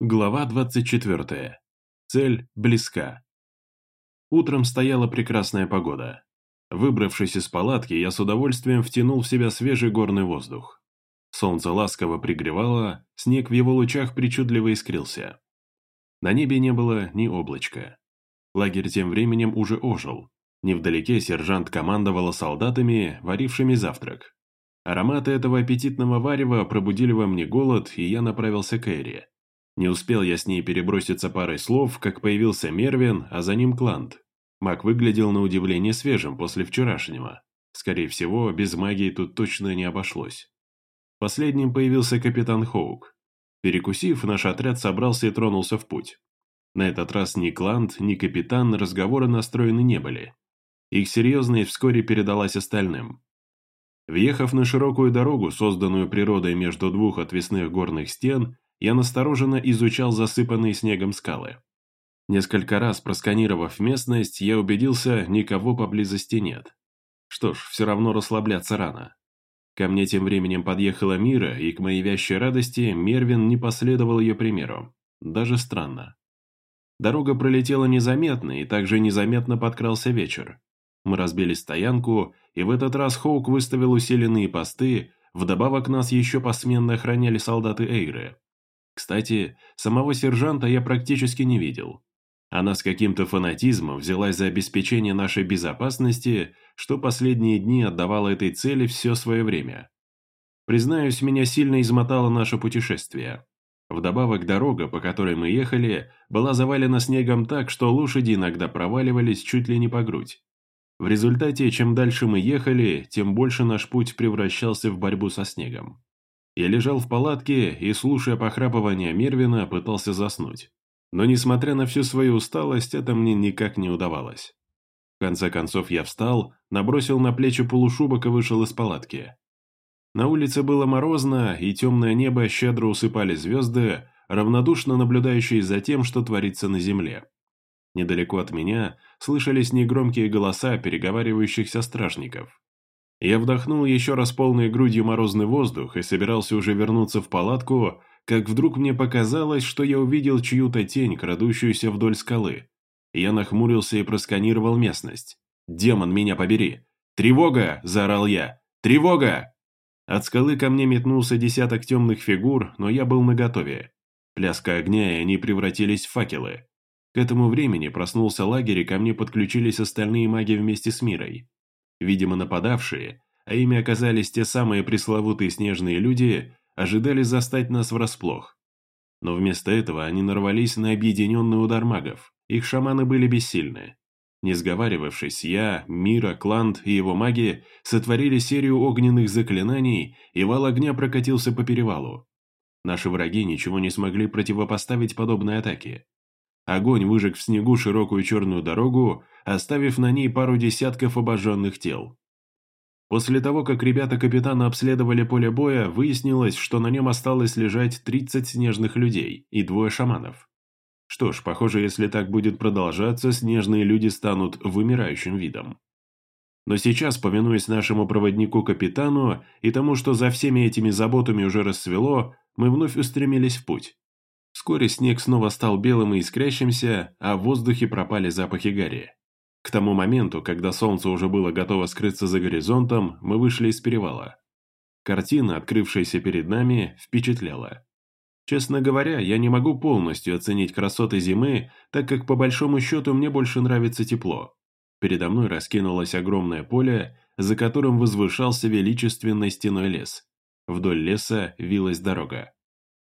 Глава 24. Цель близка. Утром стояла прекрасная погода. Выбравшись из палатки, я с удовольствием втянул в себя свежий горный воздух. Солнце ласково пригревало, снег в его лучах причудливо искрился. На небе не было ни облачка. Лагерь тем временем уже ожил. Невдалеке сержант командовала солдатами, варившими завтрак. Ароматы этого аппетитного варева пробудили во мне голод, и я направился к Эри. Не успел я с ней переброситься парой слов, как появился Мервин, а за ним Клант. Маг выглядел на удивление свежим после вчерашнего. Скорее всего, без магии тут точно не обошлось. Последним появился капитан Хоук. Перекусив, наш отряд собрался и тронулся в путь. На этот раз ни Клант, ни капитан разговоры настроены не были. Их серьезность вскоре передалась остальным. Въехав на широкую дорогу, созданную природой между двух отвесных горных стен, я настороженно изучал засыпанные снегом скалы. Несколько раз просканировав местность, я убедился, никого поблизости нет. Что ж, все равно расслабляться рано. Ко мне тем временем подъехала Мира, и к моей вящей радости Мервин не последовал ее примеру. Даже странно. Дорога пролетела незаметно, и также незаметно подкрался вечер. Мы разбили стоянку, и в этот раз Хоук выставил усиленные посты, вдобавок нас еще посменно охраняли солдаты Эйры. Кстати, самого сержанта я практически не видел. Она с каким-то фанатизмом взялась за обеспечение нашей безопасности, что последние дни отдавала этой цели все свое время. Признаюсь, меня сильно измотало наше путешествие. Вдобавок дорога, по которой мы ехали, была завалена снегом так, что лошади иногда проваливались чуть ли не по грудь. В результате, чем дальше мы ехали, тем больше наш путь превращался в борьбу со снегом. Я лежал в палатке и, слушая похрапывание Мервина, пытался заснуть. Но, несмотря на всю свою усталость, это мне никак не удавалось. В конце концов я встал, набросил на плечи полушубок и вышел из палатки. На улице было морозно, и темное небо щедро усыпали звезды, равнодушно наблюдающие за тем, что творится на земле. Недалеко от меня слышались негромкие голоса переговаривающихся стражников. Я вдохнул еще раз полной грудью морозный воздух и собирался уже вернуться в палатку, как вдруг мне показалось, что я увидел чью-то тень, крадущуюся вдоль скалы. Я нахмурился и просканировал местность. «Демон, меня побери!» «Тревога!» – заорал я. «Тревога!» От скалы ко мне метнулся десяток темных фигур, но я был наготове. Пляска огня, и они превратились в факелы. К этому времени проснулся лагерь, и ко мне подключились остальные маги вместе с Мирой. Видимо, нападавшие, а ими оказались те самые пресловутые снежные люди, ожидали застать нас врасплох. Но вместо этого они нарвались на объединенный удар магов. Их шаманы были бессильны. Не сговаривавшись, я, Мира, Клант и его маги сотворили серию огненных заклинаний, и вал огня прокатился по перевалу. Наши враги ничего не смогли противопоставить подобной атаке. Огонь выжег в снегу широкую черную дорогу, оставив на ней пару десятков обожженных тел. После того, как ребята капитана обследовали поле боя, выяснилось, что на нем осталось лежать 30 снежных людей и двое шаманов. Что ж, похоже, если так будет продолжаться, снежные люди станут вымирающим видом. Но сейчас, повинуясь нашему проводнику-капитану и тому, что за всеми этими заботами уже рассвело, мы вновь устремились в путь. Вскоре снег снова стал белым и искрящимся, а в воздухе пропали запахи гари. К тому моменту, когда солнце уже было готово скрыться за горизонтом, мы вышли из перевала. Картина, открывшаяся перед нами, впечатляла. Честно говоря, я не могу полностью оценить красоты зимы, так как по большому счету мне больше нравится тепло. Передо мной раскинулось огромное поле, за которым возвышался величественный стеной лес. Вдоль леса вилась дорога.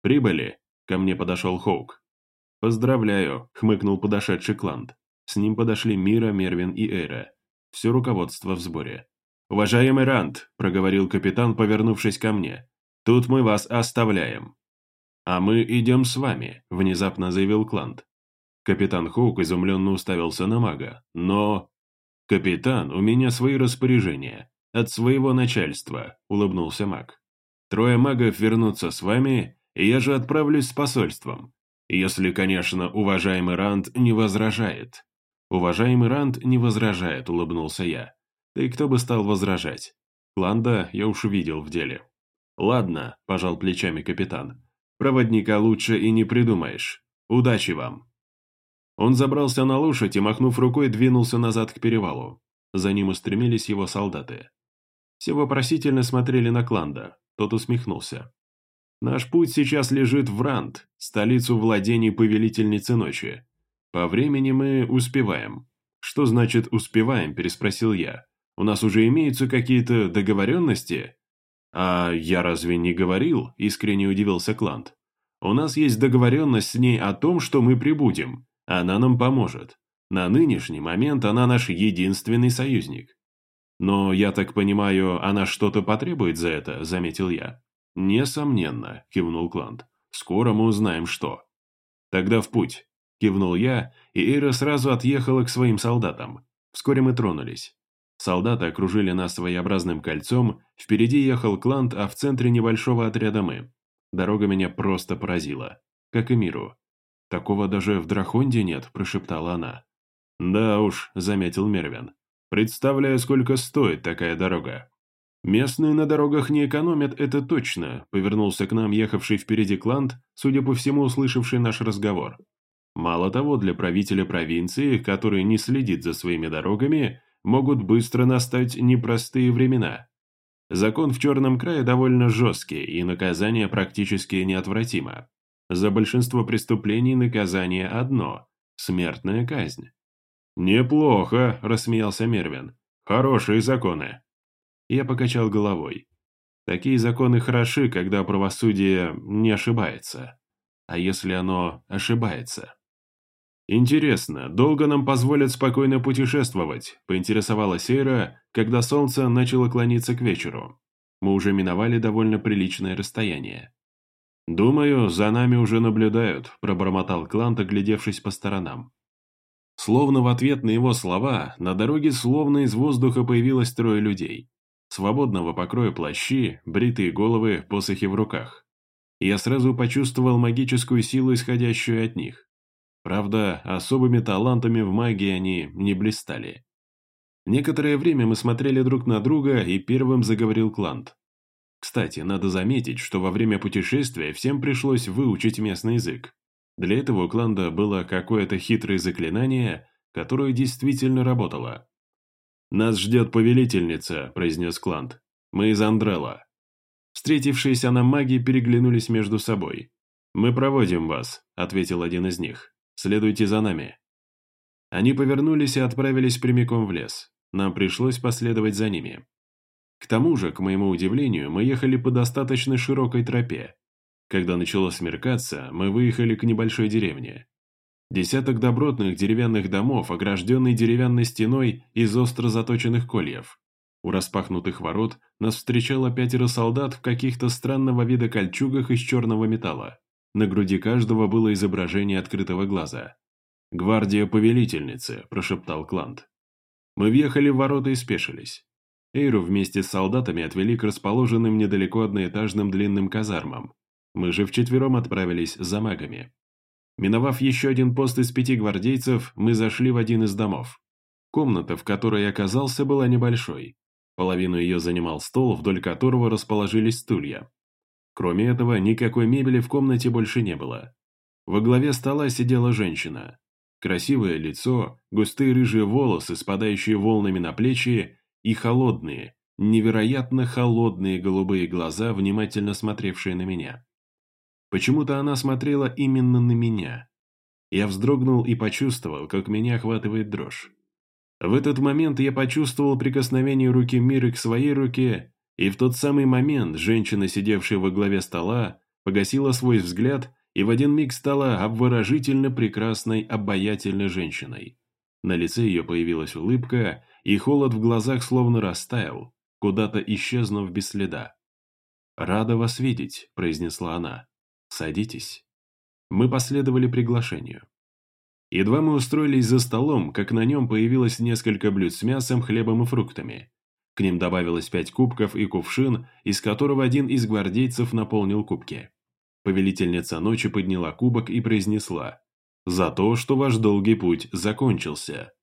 «Прибыли!» Ко мне подошел Хоук. «Поздравляю», — хмыкнул подошедший Клант. С ним подошли Мира, Мервин и Эйра. Все руководство в сборе. «Уважаемый Рант», — проговорил капитан, повернувшись ко мне, — «тут мы вас оставляем». «А мы идем с вами», — внезапно заявил Клант. Капитан Хоук изумленно уставился на мага. «Но...» «Капитан, у меня свои распоряжения. От своего начальства», — улыбнулся маг. «Трое магов вернутся с вами, я же отправлюсь с посольством. Если, конечно, уважаемый Ранд не возражает. Уважаемый Ранд не возражает, улыбнулся я. Да и кто бы стал возражать? Ланда я уж увидел в деле. Ладно, пожал плечами капитан. Проводника лучше и не придумаешь. Удачи вам!» Он забрался на лошадь и, махнув рукой, двинулся назад к перевалу. За ним устремились его солдаты. Все вопросительно смотрели на Кланда. Тот усмехнулся. «Наш путь сейчас лежит в Ранд, столицу владений повелительницы ночи. По времени мы успеваем». «Что значит «успеваем»?» – переспросил я. «У нас уже имеются какие-то договоренности?» «А я разве не говорил?» – искренне удивился Кланд. «У нас есть договоренность с ней о том, что мы прибудем. Она нам поможет. На нынешний момент она наш единственный союзник. Но, я так понимаю, она что-то потребует за это, заметил я. Несомненно, кивнул Клант. Скоро мы узнаем, что. Тогда в путь. Кивнул я, и Эйра сразу отъехала к своим солдатам. Вскоре мы тронулись. Солдаты окружили нас своеобразным кольцом, впереди ехал Клант, а в центре небольшого отряда мы. Дорога меня просто поразила. Как и миру. «Такого даже в Драхонде нет», – прошептала она. «Да уж», – заметил Мервин. «Представляю, сколько стоит такая дорога». «Местные на дорогах не экономят, это точно», – повернулся к нам ехавший впереди Клант, судя по всему, услышавший наш разговор. «Мало того, для правителя провинции, который не следит за своими дорогами, могут быстро настать непростые времена. Закон в Черном крае довольно жесткий, и наказание практически неотвратимо. За большинство преступлений наказание одно – смертная казнь. «Неплохо», – рассмеялся Мервин. «Хорошие законы». Я покачал головой. Такие законы хороши, когда правосудие не ошибается. А если оно ошибается? «Интересно, долго нам позволят спокойно путешествовать?» – поинтересовалась Эйра, когда солнце начало клониться к вечеру. Мы уже миновали довольно приличное расстояние. «Думаю, за нами уже наблюдают», – пробормотал Клант, оглядевшись по сторонам. Словно в ответ на его слова, на дороге словно из воздуха появилось трое людей. Свободного покроя плащи, бритые головы, посохи в руках. Я сразу почувствовал магическую силу, исходящую от них. Правда, особыми талантами в магии они не блистали. Некоторое время мы смотрели друг на друга, и первым заговорил Клант. Кстати, надо заметить, что во время путешествия всем пришлось выучить местный язык. Для этого у Кланда было какое-то хитрое заклинание, которое действительно работало. «Нас ждет повелительница», – произнес Кланд. «Мы из Андрела». Встретившиеся нам маги переглянулись между собой. «Мы проводим вас», – ответил один из них. «Следуйте за нами». Они повернулись и отправились прямиком в лес. Нам пришлось последовать за ними. К тому же, к моему удивлению, мы ехали по достаточно широкой тропе. Когда начало смеркаться, мы выехали к небольшой деревне. Десяток добротных деревянных домов, огражденный деревянной стеной из остро заточенных кольев. У распахнутых ворот нас встречало пятеро солдат в каких-то странного вида кольчугах из черного металла. На груди каждого было изображение открытого глаза. «Гвардия повелительницы», – прошептал Клант. Мы въехали в ворота и спешились. Эйру вместе с солдатами отвели к расположенным недалеко одноэтажным длинным казармам. Мы же вчетвером отправились за магами. Миновав еще один пост из пяти гвардейцев, мы зашли в один из домов. Комната, в которой я оказался, была небольшой. Половину ее занимал стол, вдоль которого расположились стулья. Кроме этого, никакой мебели в комнате больше не было. Во главе стола сидела женщина. Красивое лицо, густые рыжие волосы, спадающие волнами на плечи, и холодные, невероятно холодные голубые глаза, внимательно смотревшие на меня. Почему-то она смотрела именно на меня. Я вздрогнул и почувствовал, как меня охватывает дрожь. В этот момент я почувствовал прикосновение руки Миры к своей руке, и в тот самый момент женщина, сидевшая во главе стола, погасила свой взгляд и в один миг стала обворожительно прекрасной, обаятельной женщиной. На лице ее появилась улыбка, и холод в глазах словно растаял, куда-то исчезнув без следа. «Рада вас видеть», – произнесла она. «Садитесь». Мы последовали приглашению. Едва мы устроились за столом, как на нем появилось несколько блюд с мясом, хлебом и фруктами. К ним добавилось пять кубков и кувшин, из которого один из гвардейцев наполнил кубки. Повелительница ночи подняла кубок и произнесла «За то, что ваш долгий путь закончился».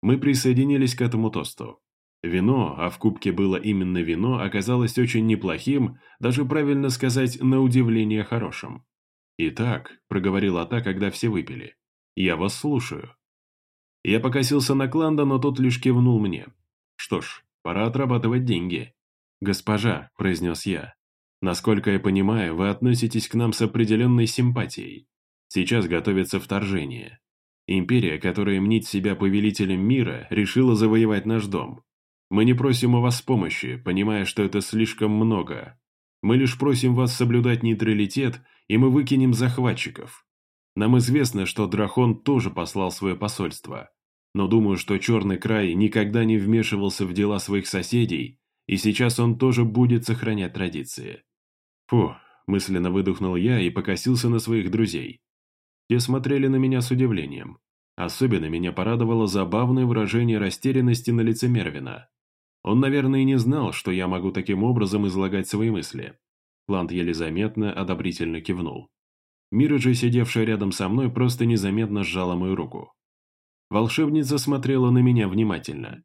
Мы присоединились к этому тосту. Вино, а в кубке было именно вино, оказалось очень неплохим, даже правильно сказать, на удивление хорошим. «Итак», — проговорила та, когда все выпили, — «я вас слушаю». Я покосился на Кланда, но тот лишь кивнул мне. «Что ж, пора отрабатывать деньги». «Госпожа», — произнес я, — «насколько я понимаю, вы относитесь к нам с определенной симпатией. Сейчас готовится вторжение. Империя, которая мнит себя повелителем мира, решила завоевать наш дом. Мы не просим у вас помощи, понимая, что это слишком много. Мы лишь просим вас соблюдать нейтралитет, и мы выкинем захватчиков. Нам известно, что Драхон тоже послал свое посольство. Но думаю, что Черный край никогда не вмешивался в дела своих соседей, и сейчас он тоже будет сохранять традиции. Фу, мысленно выдохнул я и покосился на своих друзей. Те смотрели на меня с удивлением. Особенно меня порадовало забавное выражение растерянности на лице Мервина. Он, наверное, не знал, что я могу таким образом излагать свои мысли. Плант еле заметно, одобрительно кивнул. Мира же, сидевшая рядом со мной, просто незаметно сжала мою руку. Волшебница смотрела на меня внимательно.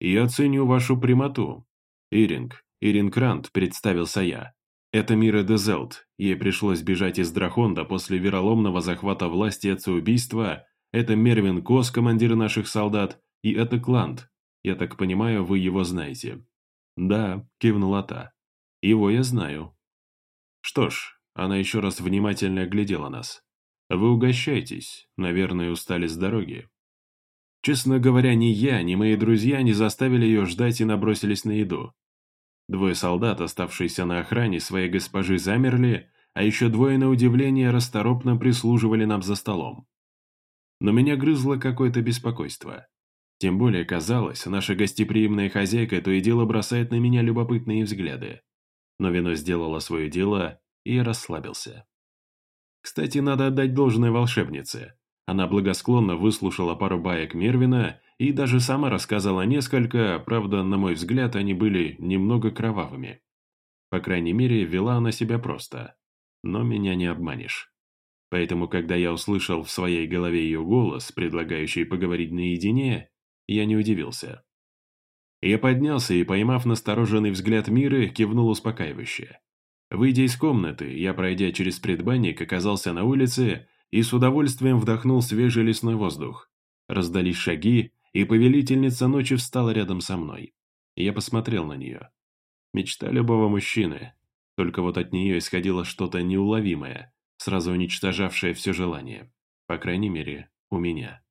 «Я ценю вашу прямоту. Иринг, Иринг Рант», — представился я. «Это Мира Дезелт. Ей пришлось бежать из Драхонда после вероломного захвата власти и убийства. Это Мервин Кос, командир наших солдат, и это Клант, я так понимаю, вы его знаете?» «Да», — кивнула та. «Его я знаю». «Что ж», — она еще раз внимательно оглядела нас. «Вы угощайтесь, наверное, устали с дороги». Честно говоря, ни я, ни мои друзья не заставили ее ждать и набросились на еду. Двое солдат, оставшиеся на охране своей госпожи, замерли, а еще двое, на удивление, расторопно прислуживали нам за столом. Но меня грызло какое-то беспокойство. Тем более, казалось, наша гостеприимная хозяйка то и дело бросает на меня любопытные взгляды. Но вино сделало свое дело, и расслабился. Кстати, надо отдать должное волшебнице. Она благосклонно выслушала пару баек Мервина и даже сама рассказала несколько, правда, на мой взгляд, они были немного кровавыми. По крайней мере, вела она себя просто. Но меня не обманешь. Поэтому, когда я услышал в своей голове ее голос, предлагающий поговорить наедине, я не удивился. Я поднялся и, поймав настороженный взгляд Миры, кивнул успокаивающе. Выйдя из комнаты, я, пройдя через предбанник, оказался на улице и с удовольствием вдохнул свежий лесной воздух. Раздались шаги, и повелительница ночи встала рядом со мной. Я посмотрел на нее. Мечта любого мужчины. Только вот от нее исходило что-то неуловимое, сразу уничтожавшее все желание. По крайней мере, у меня.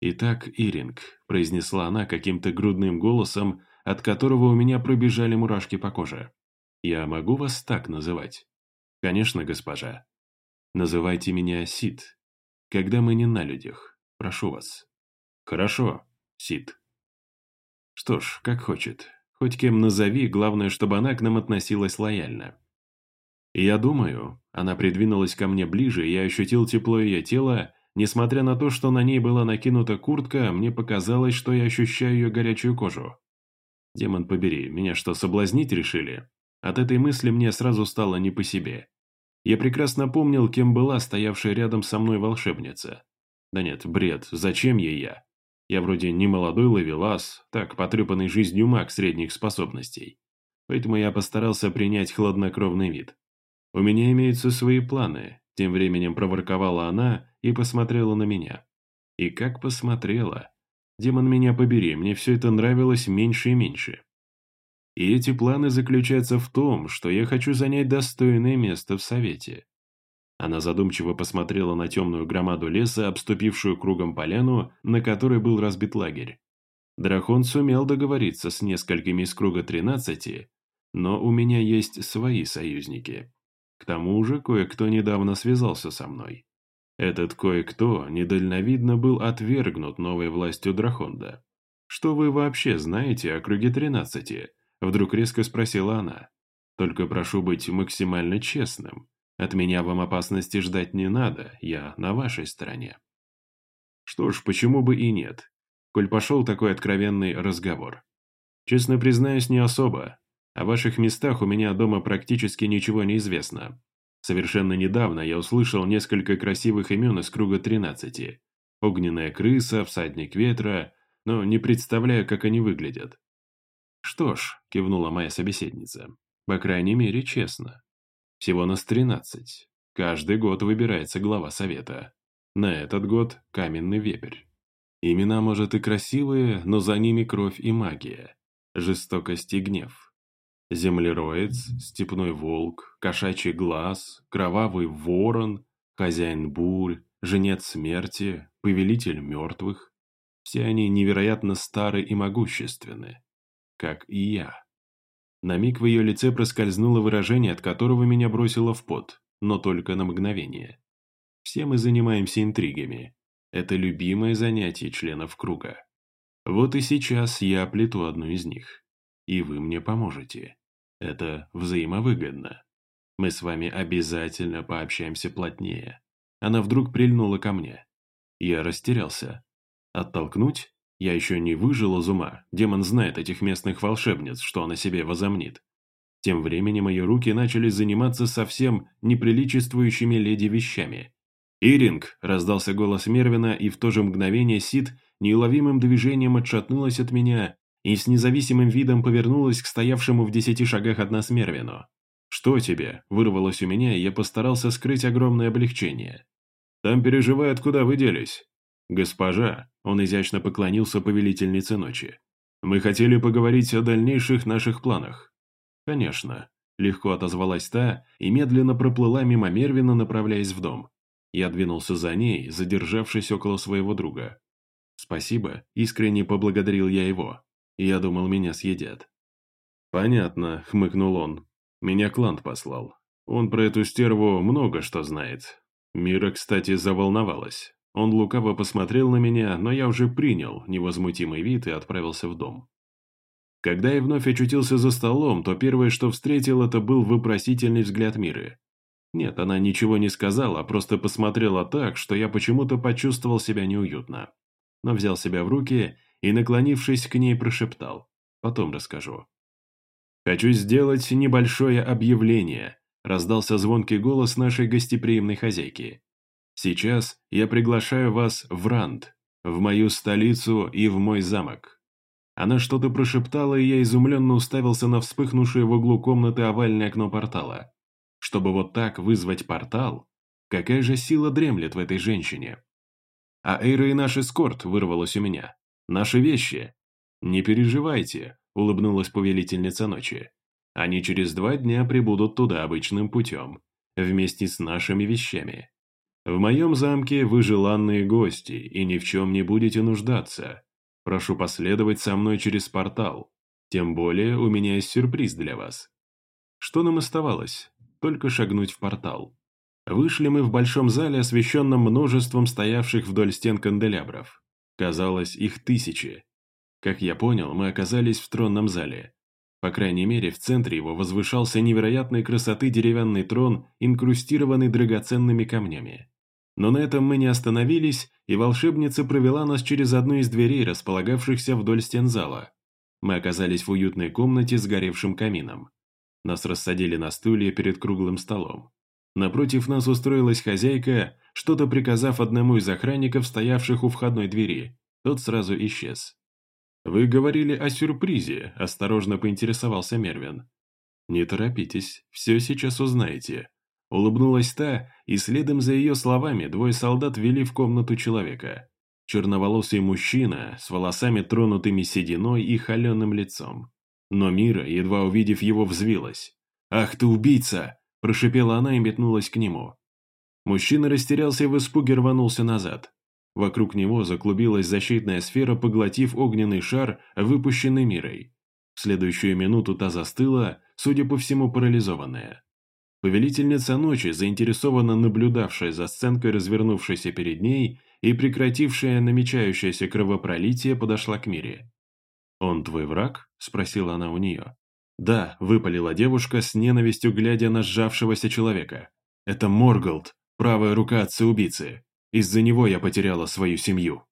«Итак, Иринг», – произнесла она каким-то грудным голосом, от которого у меня пробежали мурашки по коже. «Я могу вас так называть?» «Конечно, госпожа. Называйте меня Сид. Когда мы не на людях. Прошу вас». «Хорошо, Сид». «Что ж, как хочет. Хоть кем назови, главное, чтобы она к нам относилась лояльно». «Я думаю...» Она придвинулась ко мне ближе, и я ощутил тепло ее тела, Несмотря на то, что на ней была накинута куртка, мне показалось, что я ощущаю ее горячую кожу. Демон побери, меня что, соблазнить решили? От этой мысли мне сразу стало не по себе. Я прекрасно помнил, кем была стоявшая рядом со мной волшебница. Да нет, бред, зачем ей я? Я вроде не молодой ловелас, так, потрепанный жизнью маг средних способностей. Поэтому я постарался принять хладнокровный вид. У меня имеются свои планы, тем временем проворковала она и посмотрела на меня. И как посмотрела. Демон меня побери, мне все это нравилось меньше и меньше. И эти планы заключаются в том, что я хочу занять достойное место в Совете. Она задумчиво посмотрела на темную громаду леса, обступившую кругом поляну, на которой был разбит лагерь. Дракон сумел договориться с несколькими из круга тринадцати, но у меня есть свои союзники. К тому же кое-кто недавно связался со мной. Этот кое-кто недальновидно был отвергнут новой властью Драхонда. «Что вы вообще знаете о круге тринадцати?» Вдруг резко спросила она. «Только прошу быть максимально честным. От меня вам опасности ждать не надо, я на вашей стороне». Что ж, почему бы и нет, коль пошел такой откровенный разговор. Честно признаюсь, не особо. О ваших местах у меня дома практически ничего не известно. Совершенно недавно я услышал несколько красивых имен из круга тринадцати. Огненная крыса, всадник ветра, но не представляю, как они выглядят. «Что ж», — кивнула моя собеседница, — «по крайней мере, честно. Всего нас тринадцать. Каждый год выбирается глава совета. На этот год каменный вепрь. Имена, может, и красивые, но за ними кровь и магия, жестокость и гнев. Землероец, степной волк, кошачий глаз, кровавый ворон, хозяин бурь, женец смерти, повелитель мертвых. Все они невероятно стары и могущественны, как и я. На миг в ее лице проскользнуло выражение, от которого меня бросило в пот, но только на мгновение. Все мы занимаемся интригами. Это любимое занятие членов круга. Вот и сейчас я плету одну из них. И вы мне поможете. Это взаимовыгодно. Мы с вами обязательно пообщаемся плотнее. Она вдруг прильнула ко мне. Я растерялся. Оттолкнуть? Я еще не выжил из ума. Демон знает этих местных волшебниц, что он о себе возомнит. Тем временем мои руки начали заниматься совсем неприличествующими леди вещами. «Иринг!» – раздался голос Мервина, и в то же мгновение Сид неуловимым движением отшатнулась от меня и с независимым видом повернулась к стоявшему в десяти шагах от нас Мервину. «Что тебе?» – вырвалось у меня, и я постарался скрыть огромное облегчение. «Там переживают, куда вы делись». «Госпожа», – он изящно поклонился повелительнице ночи, – «мы хотели поговорить о дальнейших наших планах». «Конечно», – легко отозвалась та и медленно проплыла мимо Мервина, направляясь в дом. Я двинулся за ней, задержавшись около своего друга. «Спасибо», – искренне поблагодарил я его. Я думал, меня съедят. «Понятно», – хмыкнул он. «Меня Клант послал. Он про эту стерву много что знает». Мира, кстати, заволновалась. Он лукаво посмотрел на меня, но я уже принял невозмутимый вид и отправился в дом. Когда я вновь очутился за столом, то первое, что встретил, это был вопросительный взгляд Миры. Нет, она ничего не сказала, а просто посмотрела так, что я почему-то почувствовал себя неуютно. Но взял себя в руки и, наклонившись к ней, прошептал. Потом расскажу. «Хочу сделать небольшое объявление», – раздался звонкий голос нашей гостеприимной хозяйки. «Сейчас я приглашаю вас в Ранд, в мою столицу и в мой замок. Она что-то прошептала, и я изумленно уставился на вспыхнувшее в углу комнаты овальное окно портала. Чтобы вот так вызвать портал? Какая же сила дремлет в этой женщине? А Эйра и наш эскорт вырвалось у меня. Наши вещи. Не переживайте, улыбнулась повелительница ночи. Они через два дня прибудут туда обычным путем, вместе с нашими вещами. В моем замке вы желанные гости и ни в чем не будете нуждаться. Прошу последовать со мной через портал. Тем более у меня есть сюрприз для вас. Что нам оставалось? Только шагнуть в портал. Вышли мы в большом зале, освещенном множеством стоявших вдоль стен канделябров. Казалось, их тысячи. Как я понял, мы оказались в тронном зале. По крайней мере, в центре его возвышался невероятной красоты деревянный трон, инкрустированный драгоценными камнями. Но на этом мы не остановились, и волшебница провела нас через одну из дверей, располагавшихся вдоль стен зала. Мы оказались в уютной комнате с горевшим камином. Нас рассадили на стулья перед круглым столом. Напротив нас устроилась хозяйка, что-то приказав одному из охранников, стоявших у входной двери. Тот сразу исчез. «Вы говорили о сюрпризе», – осторожно поинтересовался Мервин. «Не торопитесь, все сейчас узнаете», Улыбнулась та, и следом за ее словами двое солдат ввели в комнату человека. Черноволосый мужчина с волосами тронутыми сединой и холеным лицом. Но Мира, едва увидев его, взвилась. «Ах ты убийца!» – прошипела она и метнулась к нему. Мужчина растерялся и в испуге рванулся назад. Вокруг него заклубилась защитная сфера, поглотив огненный шар, выпущенный Мирой. В следующую минуту та застыла, судя по всему, парализованная. Повелительница ночи, заинтересованно наблюдавшая за сценкой, развернувшейся перед ней и прекратившая намечающееся кровопролитие, подошла к Мире. «Он твой враг?» – спросила она у нее. «Да», – выпалила девушка с ненавистью, глядя на сжавшегося человека. «Это Морголд, правая рука отца-убийцы. Из-за него я потеряла свою семью».